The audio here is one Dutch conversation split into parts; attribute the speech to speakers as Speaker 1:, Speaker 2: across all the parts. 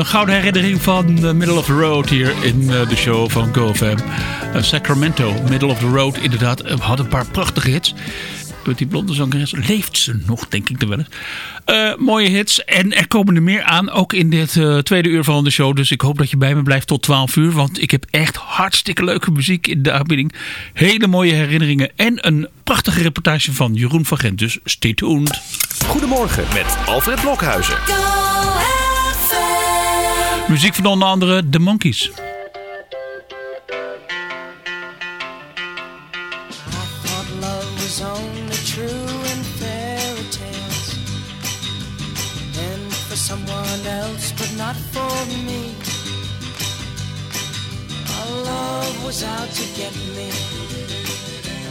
Speaker 1: Een gouden herinnering van the Middle of the Road hier in uh, de show van GoFam. Uh, Sacramento, Middle of the Road, inderdaad. We hadden een paar prachtige hits. Met die blonde zangeres leeft ze nog, denk ik er wel eens. Uh, mooie hits. En er komen er meer aan, ook in dit uh, tweede uur van de show. Dus ik hoop dat je bij me blijft tot 12 uur. Want ik heb echt hartstikke leuke muziek in de aanbieding. Hele mooie herinneringen. En een prachtige reportage van Jeroen van Gent. Dus stay tuned.
Speaker 2: Goedemorgen met Alfred Blokhuizen.
Speaker 1: Muziek van onder andere The Monkeys.
Speaker 3: someone else, but not for me. Our love was out to get me.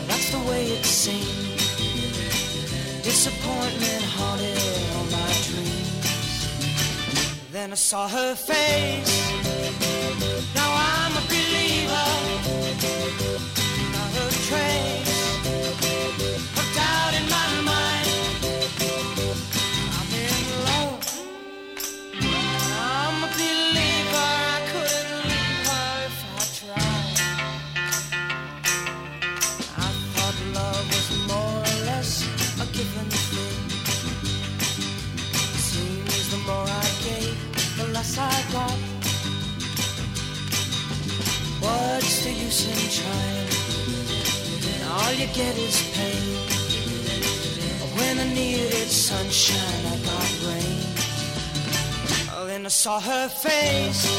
Speaker 3: That's the way it seemed. Disappointment haunted. Then I saw her face. Her face.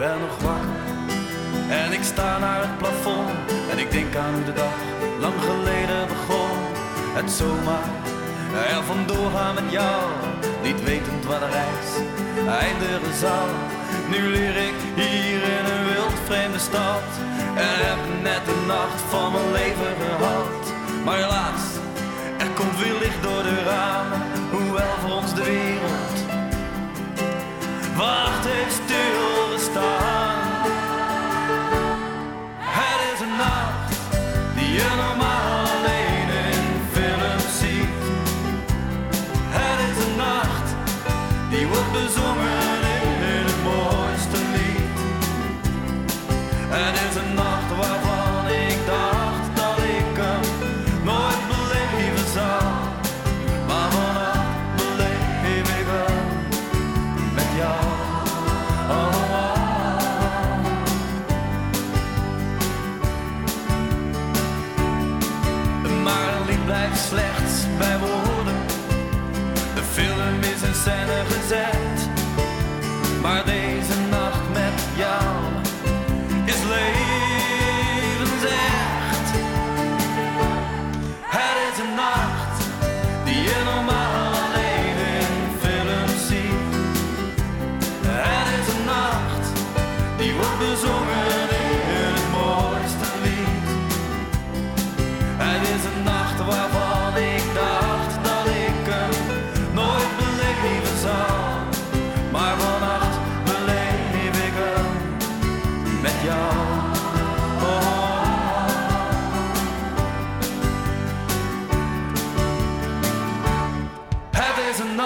Speaker 4: ben nog wakker. En ik sta naar het plafond en ik denk aan hoe de dag lang geleden begon. Het zomaar eh, er vandoor gaan met jou, niet wetend waar de reis eindigen zal. Nu leer ik hier in een wild vreemde stad en heb net de nacht van mijn leven gehad. Maar helaas, er komt weer licht door de ramen, hoewel voor ons de wereld wacht heeft stil.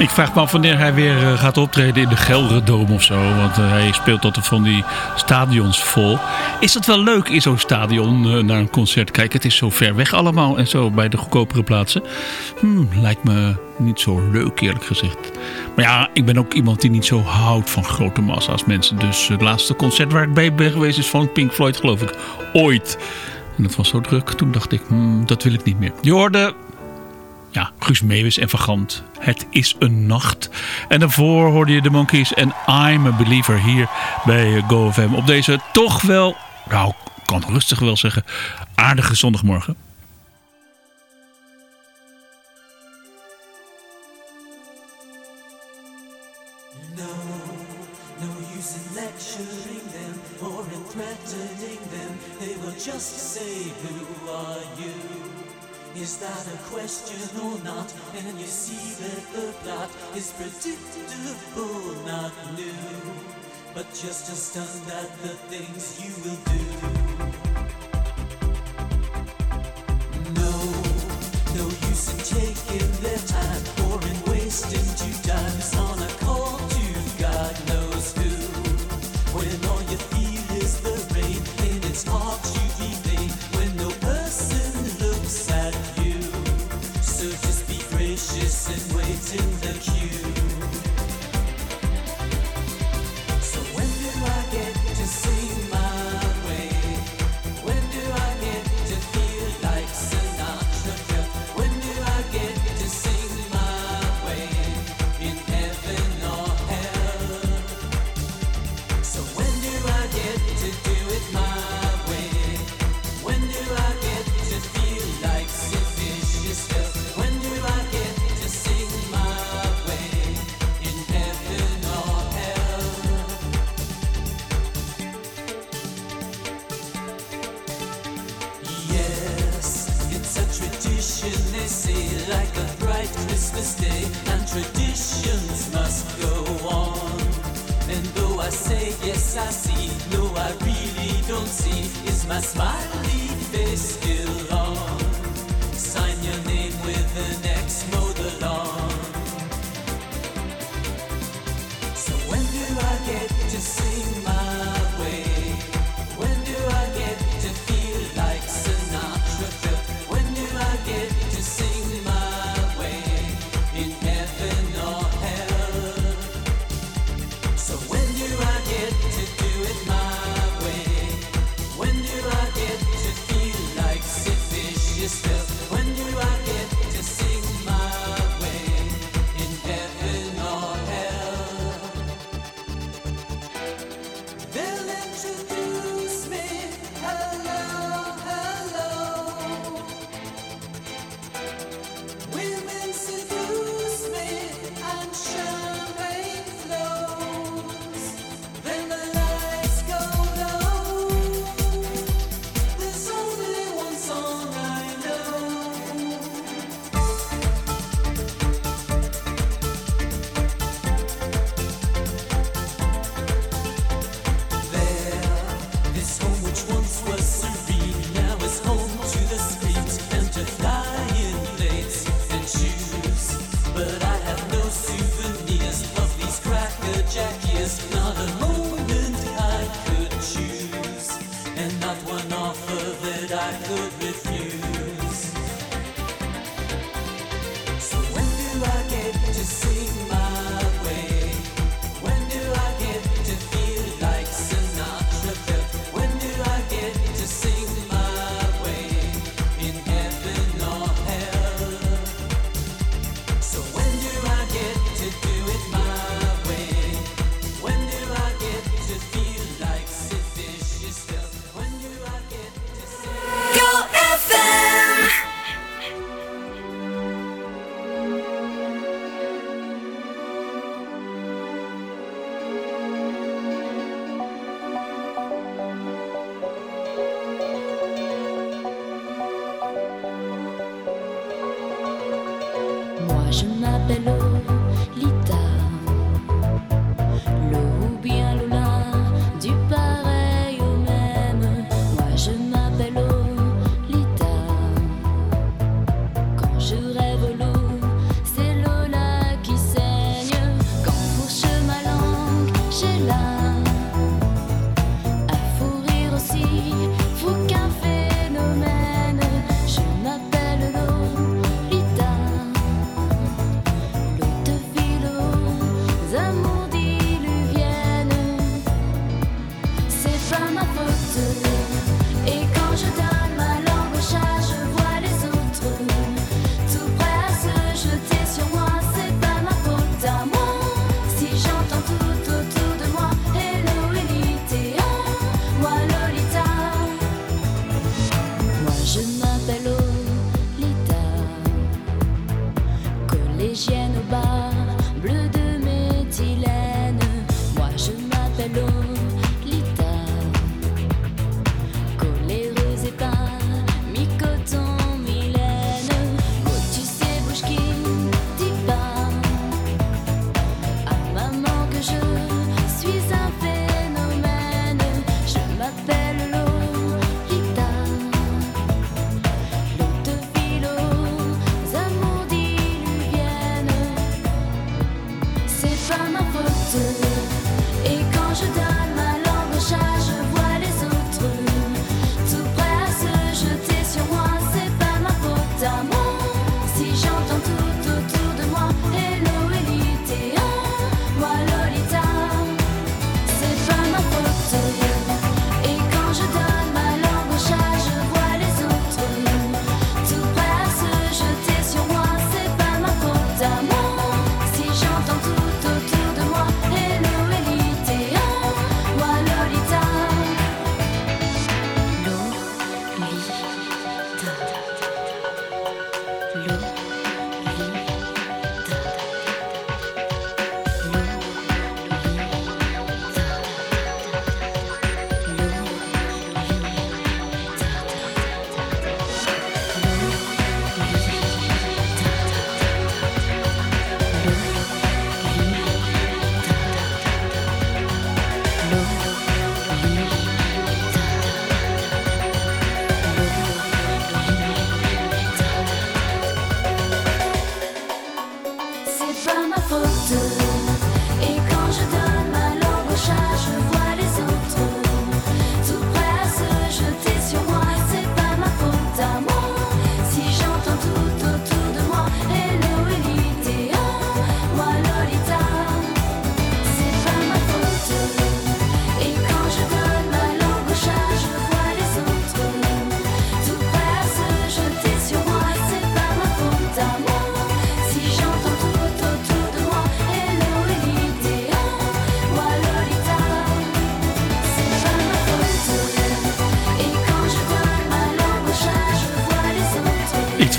Speaker 4: Ik
Speaker 1: vraag me af wanneer hij weer eh, gaat optreden in de Gelredome of zo. Want eh, hij speelt altijd van die stadions vol. Is dat wel leuk in zo'n stadion eh, naar een concert kijken? Het is zo ver weg allemaal en zo bij de goedkopere plaatsen. Hmm, lijkt me niet zo leuk eerlijk gezegd. Maar ja, ik ben ook iemand die niet zo houdt van grote massa's mensen. Dus het laatste concert waar ik bij ben geweest is van Pink Floyd geloof ik. Ooit. En dat was zo druk. Toen dacht ik, hmm, dat wil ik niet meer. Je hoorde ja, Guus Meeuwis en Vagant. Het is een nacht. En daarvoor hoorde je de Monkeys en I'm a Believer hier bij GoFM. Op deze toch wel, nou, kan rustig wel zeggen, aardige zondagmorgen.
Speaker 5: is predictable, not new, but just stunned at the things you will do.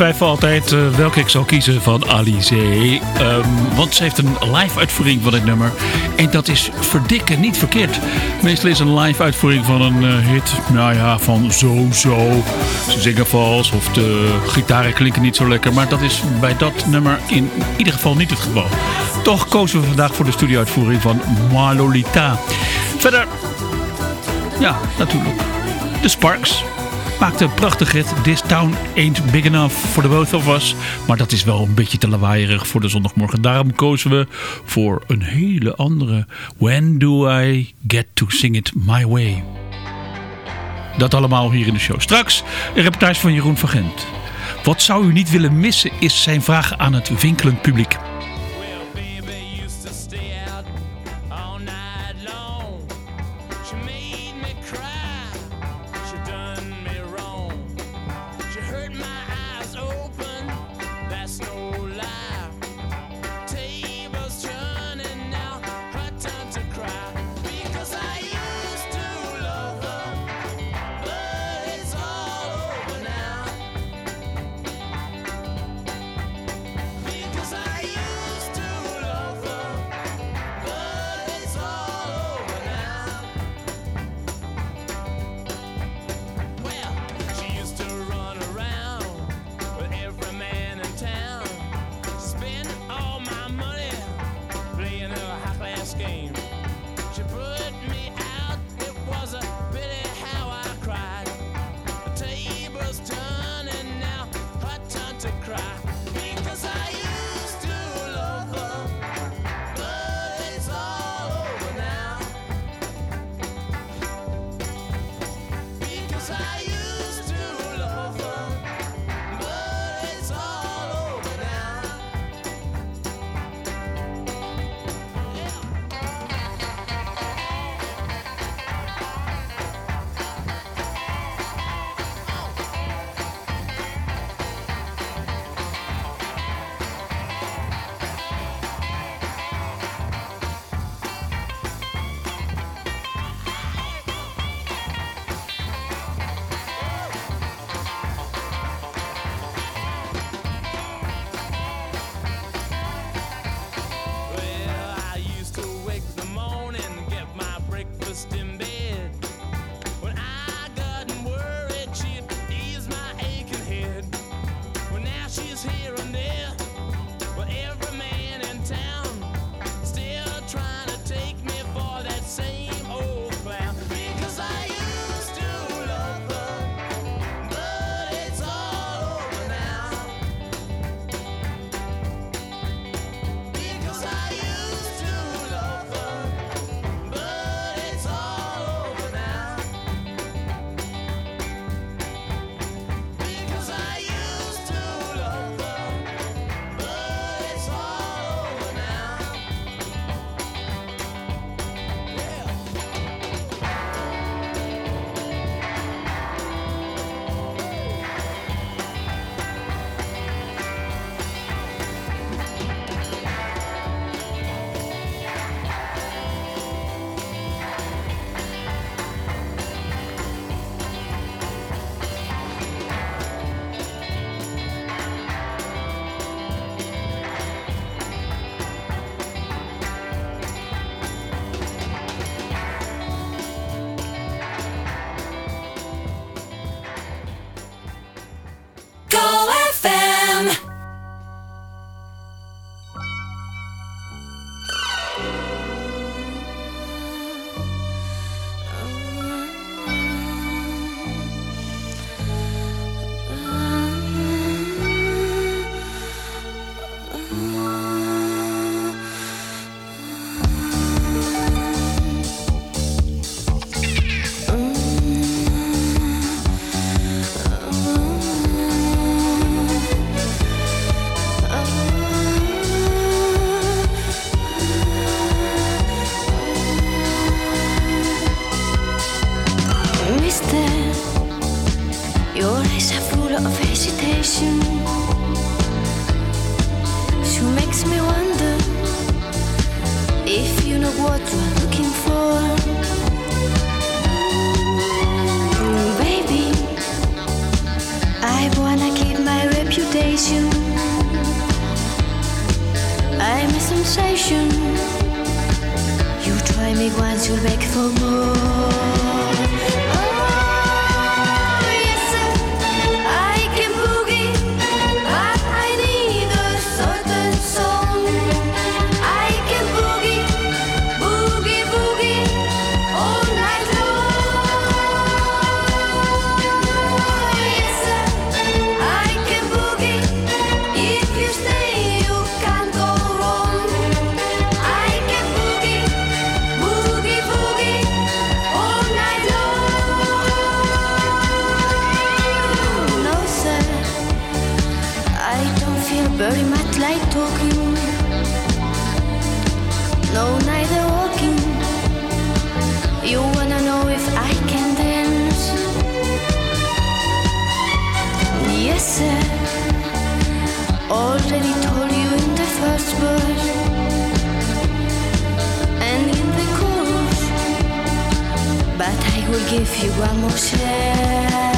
Speaker 1: twijfel altijd eh, welke ik zal kiezen van Alice. Ehm, want ze heeft een live uitvoering van dit nummer. En dat is verdikken niet verkeerd. Meestal is een live uitvoering van een eh, hit, nou ja, van zo-zo. Ze zingen vals of de gitaren klinken niet zo lekker. Maar dat is bij dat nummer in ieder geval niet het geval. Toch kozen we vandaag voor de studio-uitvoering van Malolita. Verder, ja, natuurlijk, de Sparks maakte een prachtig hit. This town ain't big enough for the both of us. Maar dat is wel een beetje te lawaaierig voor de zondagmorgen. Daarom kozen we voor een hele andere. When do I get to sing it my way? Dat allemaal hier in de show. Straks een reportage van Jeroen van Gent. Wat zou u niet willen missen is zijn vraag aan het winkelend publiek.
Speaker 6: Will give you one more chance.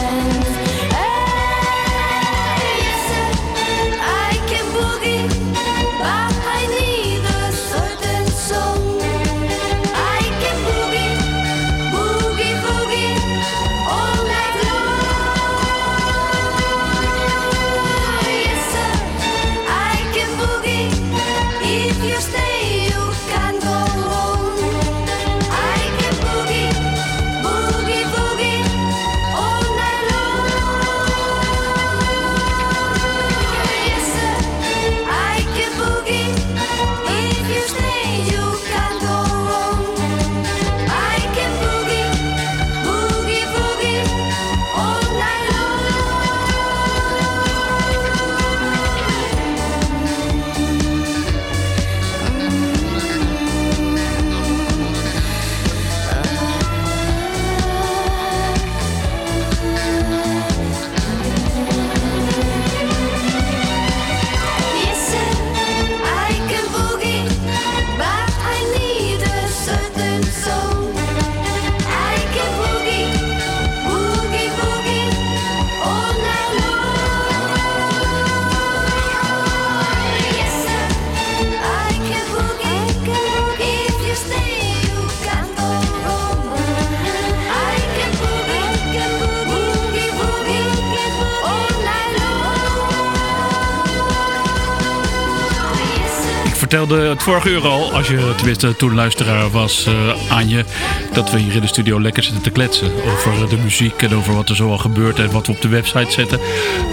Speaker 1: Vertelde het vorige uur al, als je tenminste toen luisteraar was eh, aan je, dat we hier in de studio lekker zitten te kletsen over de muziek en over wat er zo al gebeurt en wat we op de website zetten.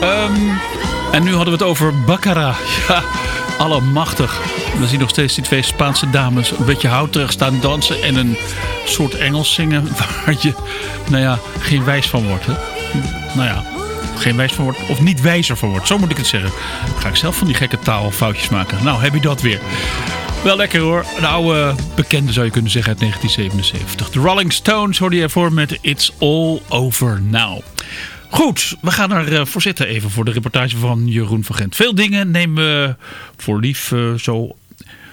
Speaker 1: Ehm, en nu hadden we het over Baccara. Ja, allemachtig. We zien nog steeds die twee Spaanse dames een beetje houterig staan dansen en een soort Engels zingen waar je, nou ja, geen wijs van wordt. Hè? Nou ja, geen wijs van wordt of niet wijzer van wordt. Zo moet ik het zeggen. Ga ik zelf van die gekke taalfoutjes maken. Nou, heb je dat weer. Wel lekker hoor. Een oude bekende zou je kunnen zeggen uit 1977. De Rolling Stones hoorde je ervoor met It's All Over Now. Goed, we gaan er eh, voor zitten even voor de reportage van Jeroen van Gent. Veel dingen nemen we voor lief eh, zo.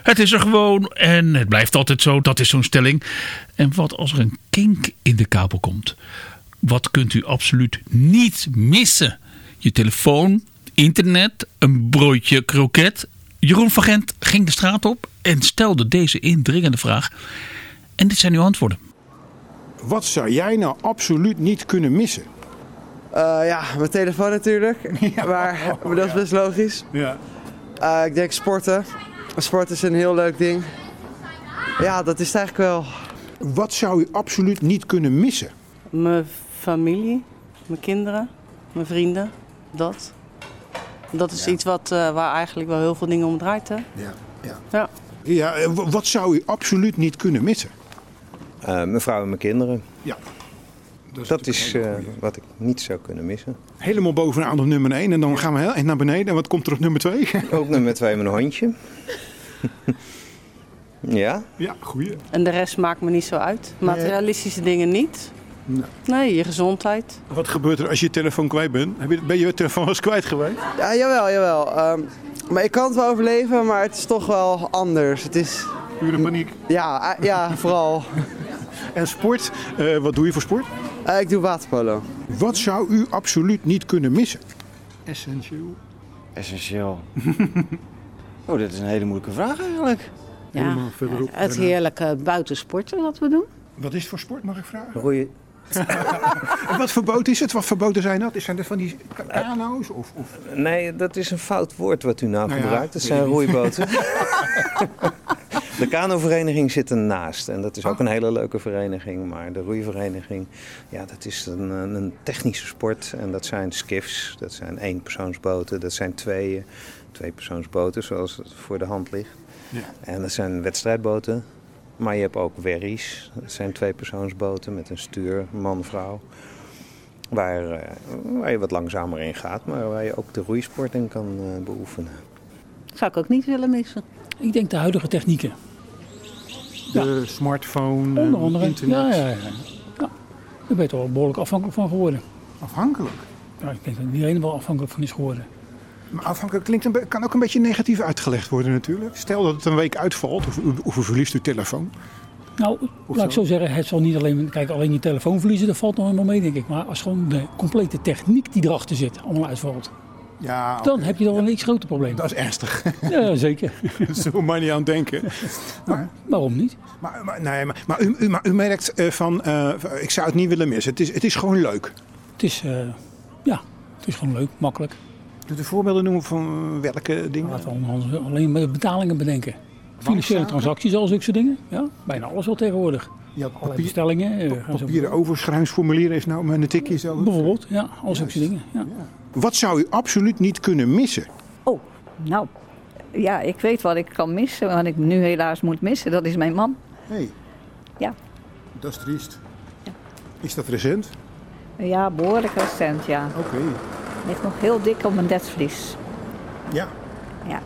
Speaker 1: Het is er gewoon en het blijft altijd zo. Dat is zo'n stelling. En wat als er een kink in de kabel komt? Wat kunt u absoluut niet missen? Je telefoon, internet, een broodje kroket. Jeroen van Gent ging de straat op en stelde deze indringende vraag. En dit zijn uw antwoorden.
Speaker 7: Wat zou jij nou absoluut niet kunnen missen?
Speaker 8: Eh, ja, mijn telefoon natuurlijk. maar, maar dat is best logisch.
Speaker 7: Ja.
Speaker 8: Eh, ik denk sporten. Sport is een heel leuk ding. Ja, dat is het eigenlijk wel.
Speaker 7: Wat zou je absoluut niet kunnen missen?
Speaker 9: Mijn familie, mijn kinderen, mijn vrienden, dat. Dat is iets wat, eh, waar eigenlijk wel heel veel dingen om draait. Hè?
Speaker 7: Ja. ja.
Speaker 9: Ja.
Speaker 7: ja en w- wat zou je absoluut niet kunnen missen?
Speaker 10: Eh, mijn vrouw en mijn kinderen.
Speaker 7: Ja.
Speaker 10: Dat is eh, wat ik niet zou kunnen missen.
Speaker 7: Helemaal bovenaan op nummer 1 en dan gaan we heel naar beneden. En wat komt er op nummer 2?
Speaker 10: Ook nummer twee mijn hondje. ja,
Speaker 7: ja, goeie.
Speaker 9: En de rest maakt me niet zo uit. Materialistische dingen niet. Nee, je gezondheid.
Speaker 7: Wat gebeurt er als je je telefoon kwijt bent? Heb je, ben je je telefoon wel eens kwijt geweest?
Speaker 8: Ja, jawel, jawel. Ehm, maar ik kan het wel overleven, maar het is toch wel anders. Het is...
Speaker 7: Pure paniek.
Speaker 8: Ja, eh, ja vooral.
Speaker 7: En sport, eh, wat doe je voor sport?
Speaker 8: Eh, ik doe waterpolo.
Speaker 7: Wat zou u absoluut niet kunnen missen? Essentieel.
Speaker 11: Essentieel. oh, dit is een hele moeilijke vraag eigenlijk.
Speaker 7: Helemaal verderop.
Speaker 12: het heerlijke buitensporten wat we doen.
Speaker 7: Wat is het voor sport, mag ik vragen?
Speaker 11: Roeien.
Speaker 7: Wat voor boot is het? Wat voor boten zijn dat? Zijn dat van die ka- kano's? Of, of...
Speaker 10: Nee, dat is een fout woord wat u nou,
Speaker 7: Nou
Speaker 10: gebruikt.
Speaker 7: Weet
Speaker 10: zijn roeiboten. de kanovereniging zit ernaast. En dat is ook een hele leuke vereniging. Maar de roeivereniging, ja, dat is een, een technische sport. En dat zijn skiffs, dat zijn eenpersoonsboten, dat zijn tweeën. Tweepersoonsboten, zoals het voor de hand ligt.
Speaker 7: Ja.
Speaker 10: En dat zijn wedstrijdboten. Maar je hebt ook wherries. Dat zijn tweepersoonsboten met een stuur, man-vrouw. Waar, eh, waar je wat langzamer in gaat, maar waar je ook de roeisport in kan eh, beoefenen.
Speaker 12: Zou ik ook niet willen missen.
Speaker 1: Ik denk de huidige technieken.
Speaker 7: De smartphone,
Speaker 1: Onder
Speaker 7: eh,
Speaker 1: andere.
Speaker 7: internet.
Speaker 1: Ja, ja, ja. ja. Daar ben je toch wel behoorlijk afhankelijk van geworden.
Speaker 7: Afhankelijk?
Speaker 1: Ja, ik denk dat iedereen wel afhankelijk van is geworden.
Speaker 7: Maar afhankelijk klinkt een kan ook een beetje negatief uitgelegd worden natuurlijk. Stel dat het een week uitvalt of, u- of u verliest uw telefoon.
Speaker 1: Nou, laat ik zo zeggen, het zal niet alleen, kijk, alleen je telefoon verliezen, dat valt nog helemaal mee, denk ik. Maar als gewoon de complete techniek die erachter zit, allemaal uitvalt,
Speaker 7: Ja,
Speaker 1: dan heb je dan een iets groter probleem.
Speaker 7: Dat is ernstig.
Speaker 1: Ja, zeker.
Speaker 7: Zo maar niet aan denken. Maar,
Speaker 1: Waarom niet?
Speaker 7: maar, maar, nee, maar, maar, u, u, maar u merkt eh, van, eh, ik zou het niet willen missen. Het is, het is gewoon leuk.
Speaker 1: Het is, eh, ja, het is gewoon leuk, makkelijk.
Speaker 7: Kunt u voorbeelden noemen van welke dingen?
Speaker 1: Laten we alleen met betalingen bedenken. Financiële transacties, al zulke dingen. Ja, bijna alles wel tegenwoordig.
Speaker 7: Ja, papier,
Speaker 1: bestellingen. eh,
Speaker 7: papieren overschrijvingsformulier is nou met een tikje zo.
Speaker 1: Bijvoorbeeld, ja, al zulke dingen. Ja.
Speaker 7: Wat zou u absoluut niet kunnen missen?
Speaker 13: Oh, nou, ja, ik weet wat ik kan missen, wat ik nu helaas moet missen. Dat is mijn man.
Speaker 7: Hey,
Speaker 13: Ja,
Speaker 7: dat is triest. Is dat recent?
Speaker 13: ja behoorlijk recent, ja.
Speaker 7: Oké.
Speaker 13: Ligt nog heel dik op mijn netvlies.
Speaker 7: Ja.
Speaker 13: Ja,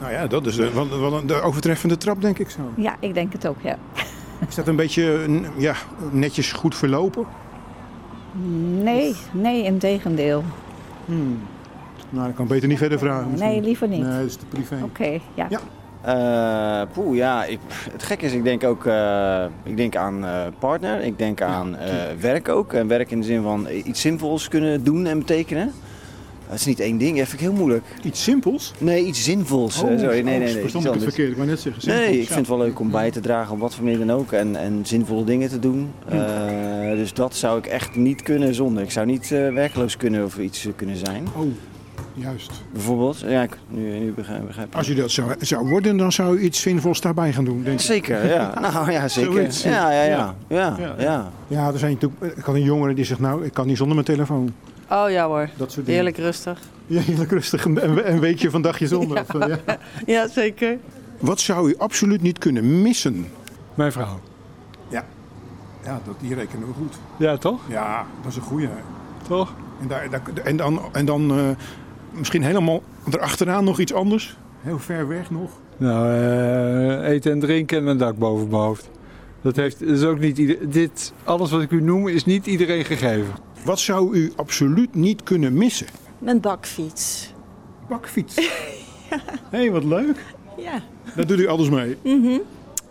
Speaker 7: Nou ja, dat is eh, wel, wel een de overtreffende trap, denk ik zo.
Speaker 13: ja, ik denk het ook, ja.
Speaker 7: Is dat een beetje ja, netjes goed verlopen?
Speaker 13: Nee, nee, in tegendeel.
Speaker 7: Nou, ik kan beter niet verder vragen. misschien.
Speaker 13: Nee, liever niet.
Speaker 7: Nee, dat is te privé.
Speaker 13: Oké, ja.
Speaker 7: Ja.
Speaker 11: Eh, poeh, ja, ik, het gekke is, ik denk ook eh, ik denk aan eh, partner. Ik denk aan eh, werk ook. En werk in de zin van iets zinvols kunnen doen en betekenen. Dat is niet één ding, dat vind ik heel moeilijk.
Speaker 7: Iets simpels?
Speaker 11: Nee, iets zinvols.
Speaker 7: Oh,
Speaker 11: sorry, nee, nee, nee.
Speaker 7: ik het verkeerd. Ik wou net zeggen,
Speaker 11: Nee, ik
Speaker 7: ja.
Speaker 11: vind het wel leuk om bij te dragen op wat voor manier dan ook. En, en zinvolle dingen te doen.
Speaker 7: Hm.
Speaker 11: Eh, dus dat zou ik echt niet kunnen zonder. Ik zou niet eh, werkloos kunnen of iets eh, kunnen zijn.
Speaker 7: Oh, juist.
Speaker 11: Bijvoorbeeld. Ja, ik, nu, nu begrijp, begrijp ik.
Speaker 7: Als u dat zou, zou worden, dan zou u iets zinvols daarbij gaan doen, denk ik.
Speaker 11: Zeker, ja. Nou ja, zeker. Ja, ja, ja. Ja,
Speaker 7: Ja.
Speaker 11: ja.
Speaker 7: Ja, er zijn natuurlijk, ik had een jongere die zegt, nou, ik kan niet zonder mijn telefoon.
Speaker 9: Oh ja hoor,
Speaker 7: Dat soort dingen.
Speaker 9: heerlijk rustig.
Speaker 7: Ja, heerlijk rustig. Een, een weekje van dagje zonder. Of, eh, ja.
Speaker 9: Ja, zeker.
Speaker 7: Wat zou u absoluut niet kunnen missen?
Speaker 14: Mijn vrouw.
Speaker 7: Ja, ja dat, die rekenen we goed.
Speaker 14: Ja, toch?
Speaker 7: Ja, dat is een goeie.
Speaker 14: Toch?
Speaker 7: En, daar, daar- en dan, en dan eh, misschien helemaal erachteraan nog iets anders. Heel ver weg nog.
Speaker 14: Nou, eh, eten en drinken en een dak boven mijn hoofd. Dat heeft, dat is ook niet ieder, dit, alles wat ik u noem is niet iedereen gegeven.
Speaker 7: Wat zou u absoluut niet kunnen missen?
Speaker 15: Mijn bakfiets.
Speaker 7: Bakfiets? Hé, hey, wat leuk.
Speaker 15: Ja.
Speaker 7: Daar doet u alles mee.
Speaker 15: Mhm.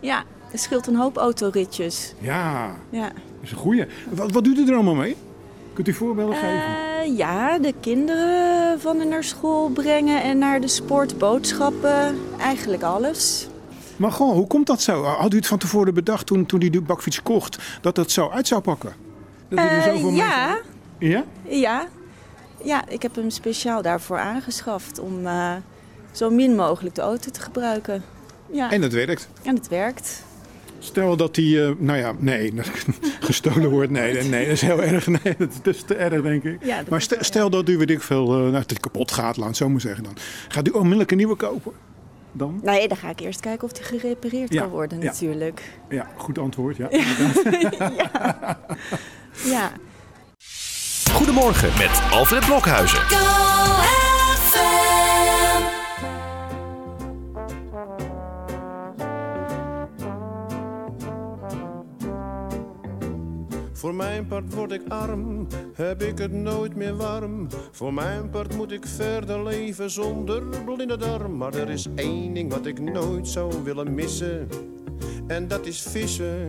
Speaker 15: Ja, het scheelt een hoop autoritjes.
Speaker 7: Ja,
Speaker 15: Ja.
Speaker 7: dat is een goeie. Wat, wat doet u er allemaal mee? Kunt u voorbeelden geven?
Speaker 15: Eh, ja, de kinderen van de naar school brengen en naar de sport, boodschappen. Eigenlijk alles.
Speaker 7: Maar goh, hoe komt dat zo? Had u het van tevoren bedacht toen, toen u die bakfiets kocht, dat dat zo uit zou pakken? Dat er
Speaker 15: Eh,
Speaker 7: zoveel
Speaker 15: ja,
Speaker 7: Ja?
Speaker 15: ja. Ja, ik heb hem speciaal daarvoor aangeschaft om eh, zo min mogelijk de auto te gebruiken. Ja.
Speaker 7: En het werkt.
Speaker 15: En het werkt.
Speaker 7: Stel dat die, eh, nou ja, nee, gestolen wordt. Nee, nee, dat is heel erg. Nee, dat is, te erg, denk ik.
Speaker 15: Ja,
Speaker 7: maar stel, stel dat u, weet ik veel, eh, nou, dat het kapot gaat, laat het zo maar zeggen dan. Gaat u onmiddellijk een nieuwe kopen? Dan?
Speaker 15: Nee, dan ga ik eerst kijken of die gerepareerd
Speaker 7: Ja,
Speaker 15: kan worden natuurlijk.
Speaker 7: Ja, goed antwoord, ja.
Speaker 15: Ja.
Speaker 2: Goedemorgen met Alfred Blokhuizen.
Speaker 16: Voor mijn part word ik arm, heb ik het nooit meer warm. Voor mijn part moet ik verder leven zonder blinde darm. Maar er is één ding wat ik nooit zou willen missen. En dat is vissen.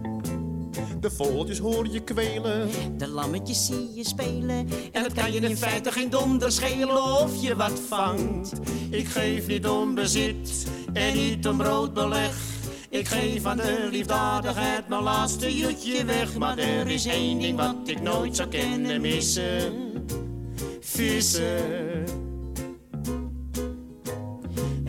Speaker 16: De vogeltjes hoor je kwelen.
Speaker 3: De lammetjes zie je spelen. En het kan je in feite geen donder schelen of je wat vangt.
Speaker 16: Ik geef niet om bezit en niet om brood beleg. Ik geef aan de liefdadigheid mijn laatste jutje weg. Maar er is één ding wat ik nooit zou kennen missen. Vissen.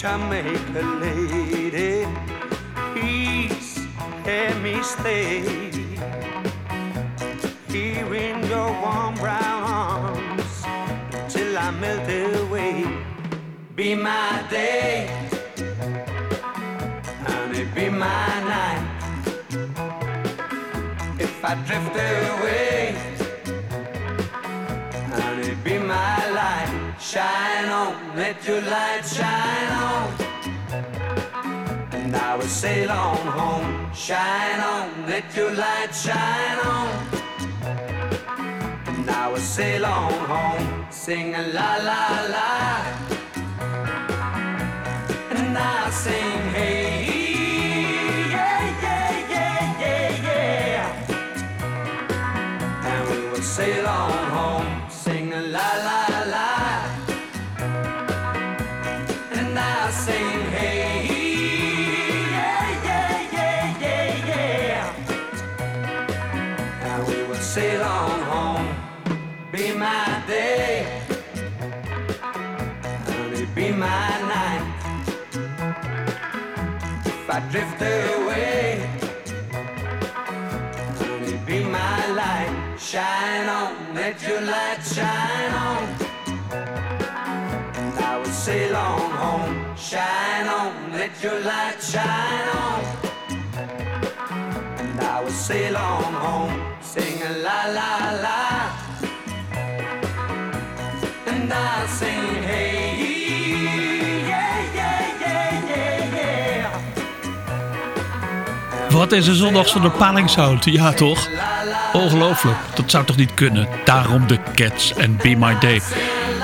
Speaker 17: Jamaica lady, please let me stay here in your warm brown arms till I melt away. Be my day, and it be my night. If I drift away, and it be my light. Shine on, let your light shine sail on home. Shine on, let your light shine on. I will sail on home, sing a la la la. And I sing, hey, be my light. Shine on, let your light shine on. And I will sail on home. Shine on, let your light shine on. And I will sail on home, sing a la la la. And I'll sing, hey,
Speaker 1: Wat is een zondag zonder palingsound? Ja, toch? Ongelooflijk. Dat zou toch niet kunnen? Daarom de Cats en Be My Day.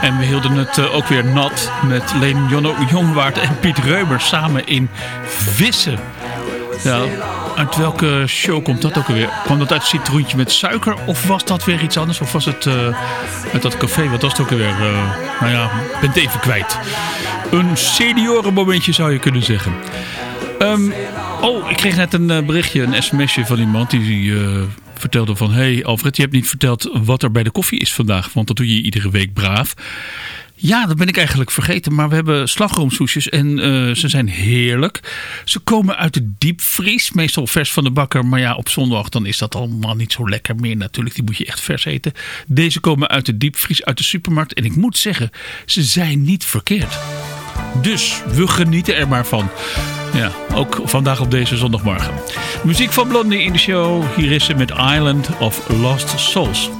Speaker 1: En we hielden het eh, ook weer nat met Leen Jonno en Piet Reumer samen in Vissen. Ja, uit welke show komt dat ook alweer? Kwam dat uit Citroentje met suiker of was dat weer iets anders? Of was het eh, uit dat café? Wat was het ook alweer? Eh, nou ja, ben het even kwijt. Een seniorenmomentje zou je kunnen zeggen. Ehm, oh, ik kreeg net een eh, berichtje, een sms'je van iemand die eh, vertelde van... Hey Alfred, je hebt niet verteld wat er bij de koffie is vandaag, want dat doe je iedere week braaf. Ja, dat ben ik eigenlijk vergeten. Maar we hebben slagroomsoesjes en eh, ze zijn heerlijk. Ze komen uit de diepvries. Meestal vers van de bakker. Maar ja, op zondag dan is dat allemaal niet zo lekker meer natuurlijk. Die moet je echt vers eten. Deze komen uit de diepvries, uit de supermarkt. En ik moet zeggen, ze zijn niet verkeerd. Dus we genieten er maar van. Ja, ook vandaag op deze zondagmorgen. Muziek van Blondie in de show. Hier is ze met Island of Lost Souls.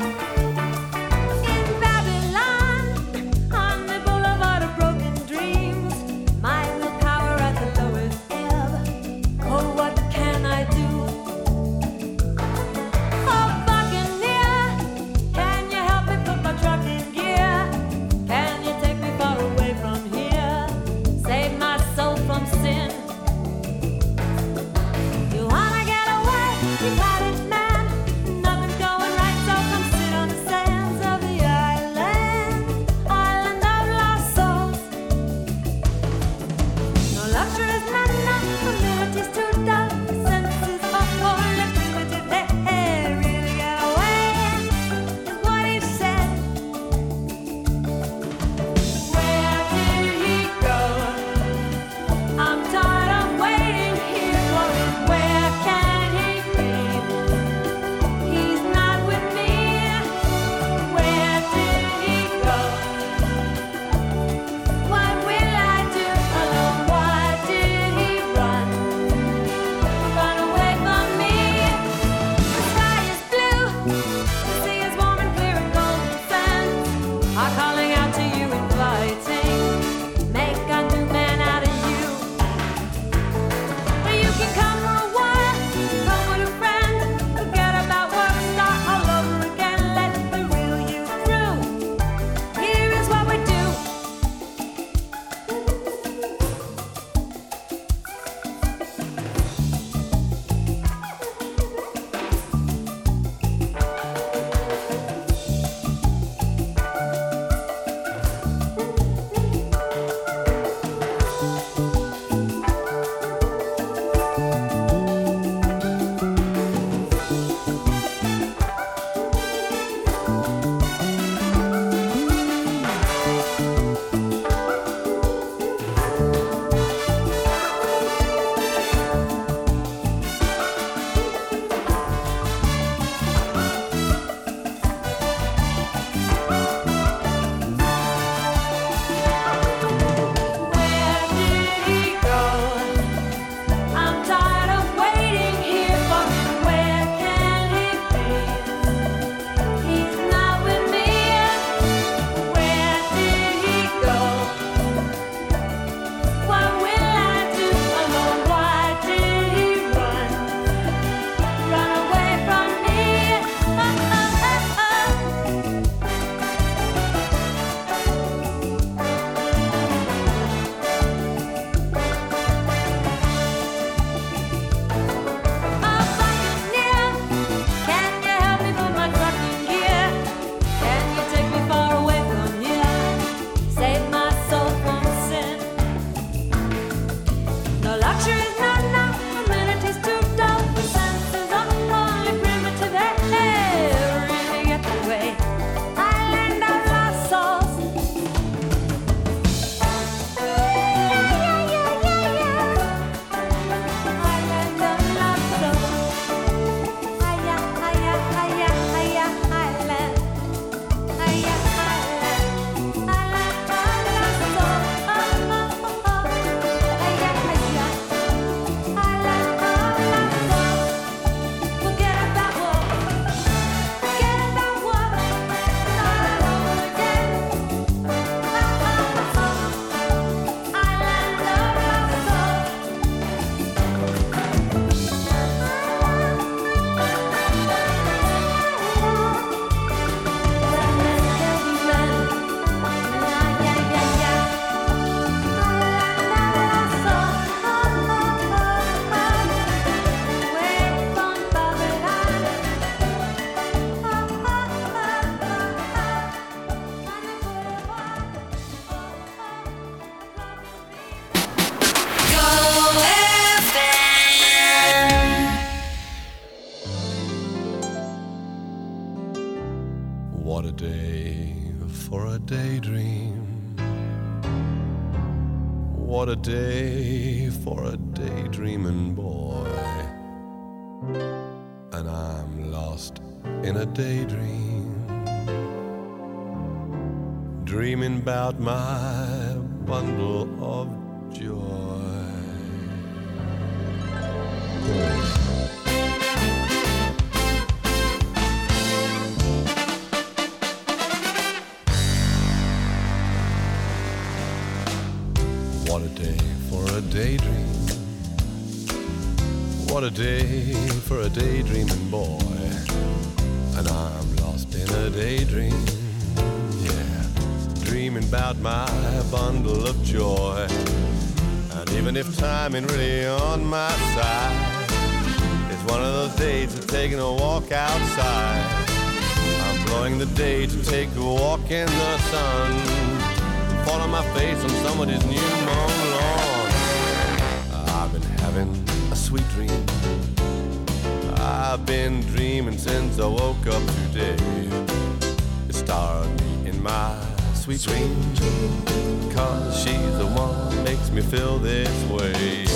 Speaker 6: Me
Speaker 18: feel this way.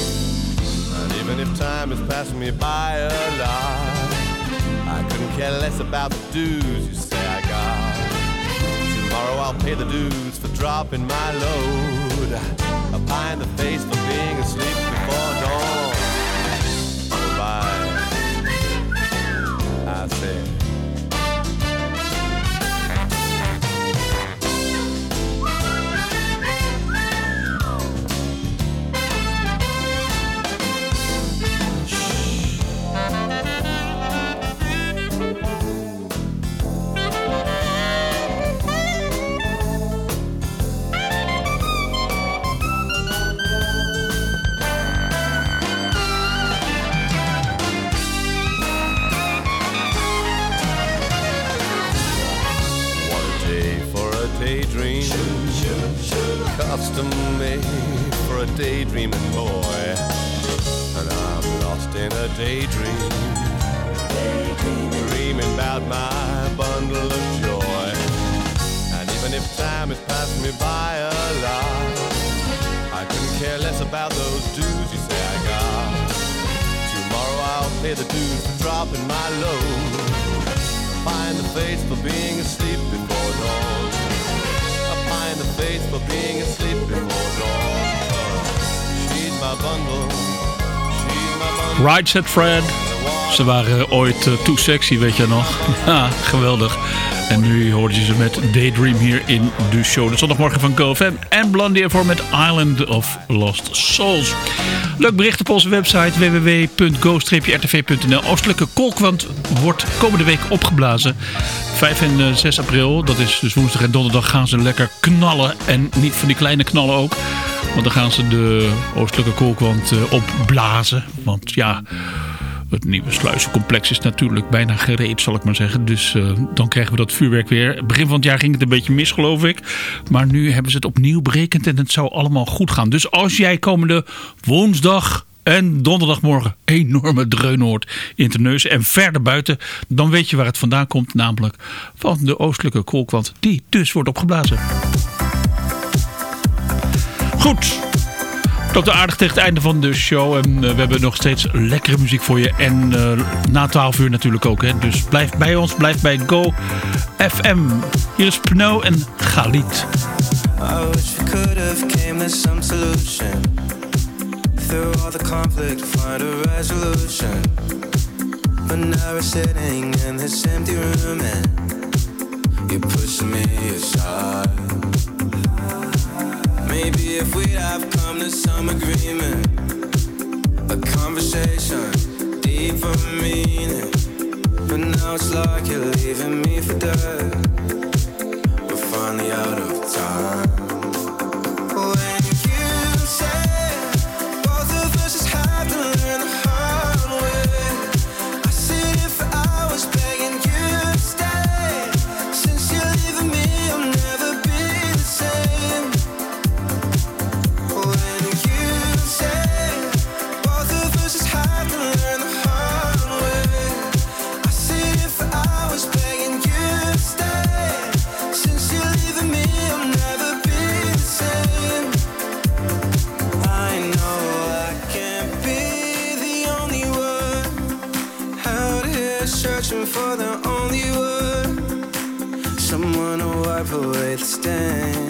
Speaker 18: And even if time is passing me by a lot, I couldn't care less about the dues you say I got. Tomorrow I'll pay the dues for dropping my load. A pie in the face for being asleep before dawn. Pay the dues for dropping my load. Find the face for being asleep before dawn. I find the face for being asleep before dawn. She's my bundle. She's my
Speaker 1: Fred. Ze waren ooit eh, Too Sexy, weet je nog? Ja, geweldig. En nu hoorde je ze met Daydream hier in de show. De zondagmorgen van GoFam. En Blondie ervoor met Island of Lost Souls. Leuk bericht op onze website www.go-rtv.nl. Oostelijke Kolkwand wordt komende week opgeblazen. 5 en eh, 6 april, dat is dus woensdag en donderdag, gaan ze lekker knallen. En niet van die kleine knallen ook. Want dan gaan ze de Oostelijke Kolkwand eh, opblazen. Want ja... Het nieuwe sluizencomplex is natuurlijk bijna gereed, zal ik maar zeggen. Dus eh, dan krijgen we dat vuurwerk weer. Begin van het jaar ging het een beetje mis, geloof ik. Maar nu hebben ze het opnieuw berekend en het zou allemaal goed gaan. Dus als jij komende woensdag en donderdagmorgen enorme dreun hoort in Terneuzen en verder buiten, dan weet je waar het vandaan komt. Namelijk van de oostelijke koolkwant, die dus wordt opgeblazen. Goed. De aardig tegen het einde van de show. En eh, we hebben nog steeds lekkere muziek voor je. En eh, na 12 uur natuurlijk ook. Hè. Dus blijf bij ons. Blijf bij Go FM. Hier is Pno en Galit.
Speaker 4: I wish we could have came to some solution. Through all the conflict, find a resolution. But now we're sitting in this empty room and you're pushing me aside. Maybe if we'd have come to some agreement, a conversation, deeper meaning. But now it's like you're leaving me for dead. We're finally out of time. extent.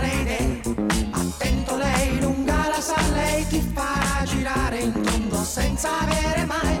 Speaker 19: senza avere mai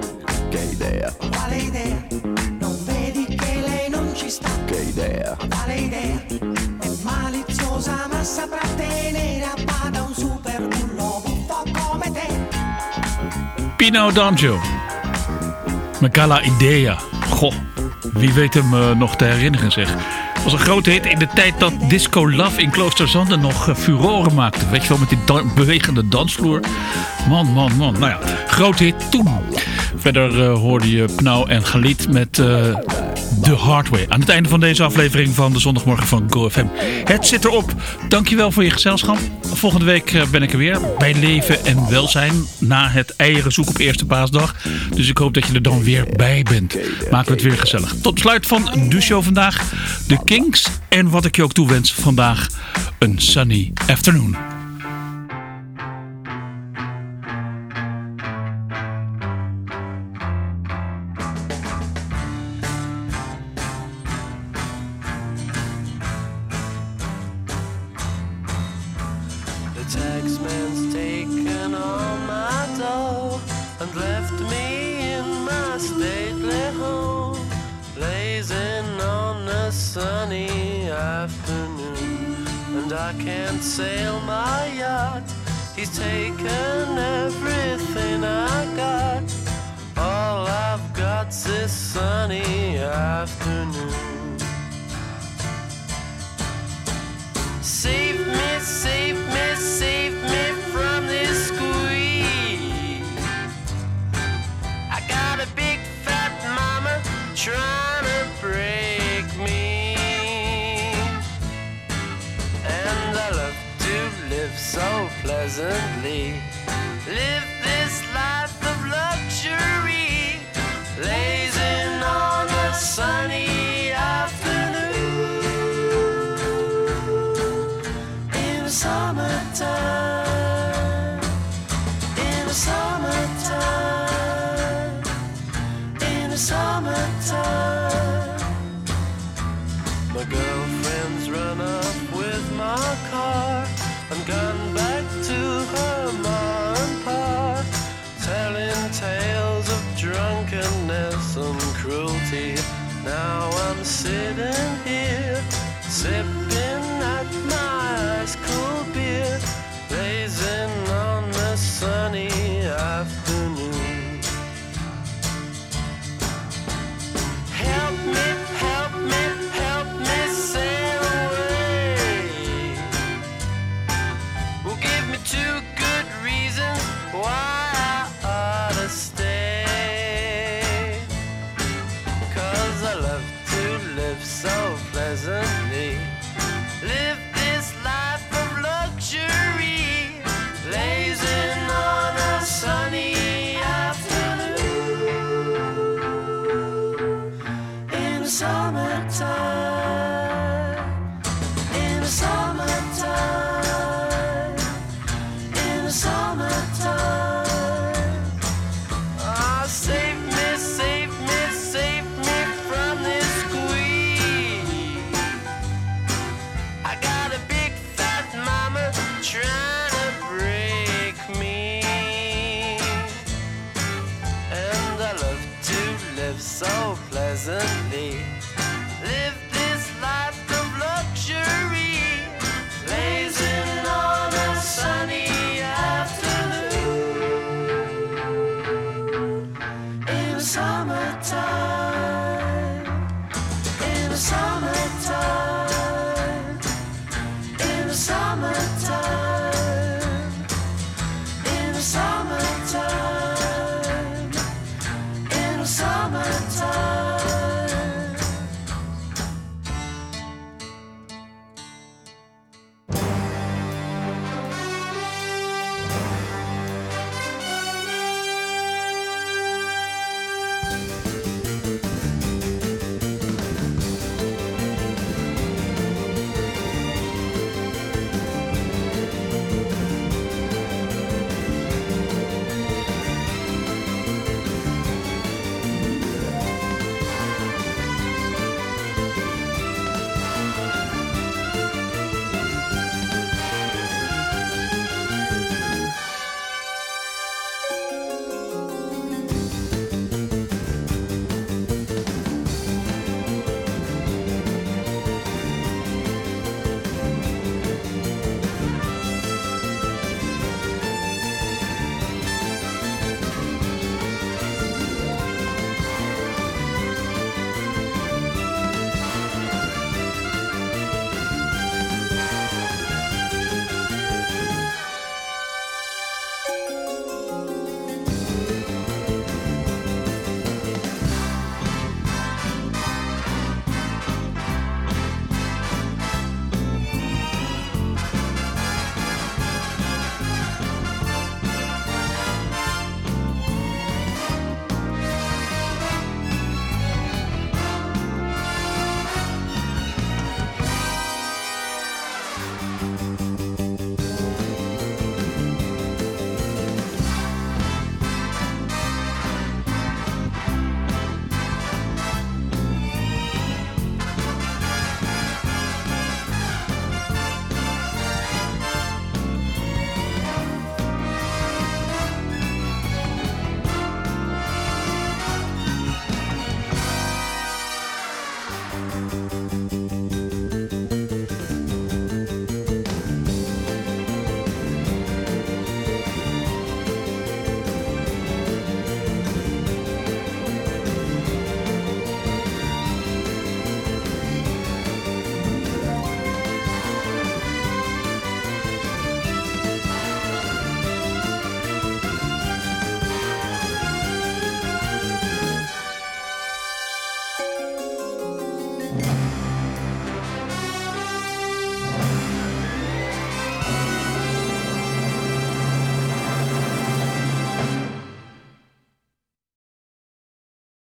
Speaker 4: che idea,
Speaker 19: Quale idea? Non vedi che lei non ci sta?
Speaker 4: che idea,
Speaker 19: Quale idea? È maliziosa ma saprà tenere a bada un super bullo buffo come te.
Speaker 1: Pino D'Angelo. Megala Idea. Goh, wie weet hem eh, nog te herinneren zeg. was een grote hit in de tijd dat Disco Love in Kloosterzanden nog eh, furoren maakte. Weet je wel, met die dan- bewegende dansvloer. Man, man, man. Nou ja, grote hit toen. Verder eh, hoorde je Pnau en Galit met eh The Hard Way. Aan het einde van deze aflevering van de zondagmorgen van GoFM. Het zit erop. Dankjewel voor je gezelschap. Volgende week eh, ben ik er weer bij Leven en Welzijn. Na het eieren zoek op eerste paasdag. Dus ik hoop dat je er dan weer bij bent. Maken we het weer gezellig. Tot besluit van de show vandaag. De Kings. En wat ik je ook toewens vandaag. Een sunny afternoon.
Speaker 20: Sunny afternoon.